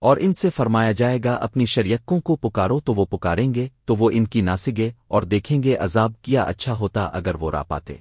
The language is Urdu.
اور ان سے فرمایا جائے گا، اپنی شریکوں کو پکارو تو وہ پکاریں گے، تو وہ ان کی ناسگے اور دیکھیں گے عذاب کیا اچھا ہوتا اگر وہ را پاتے۔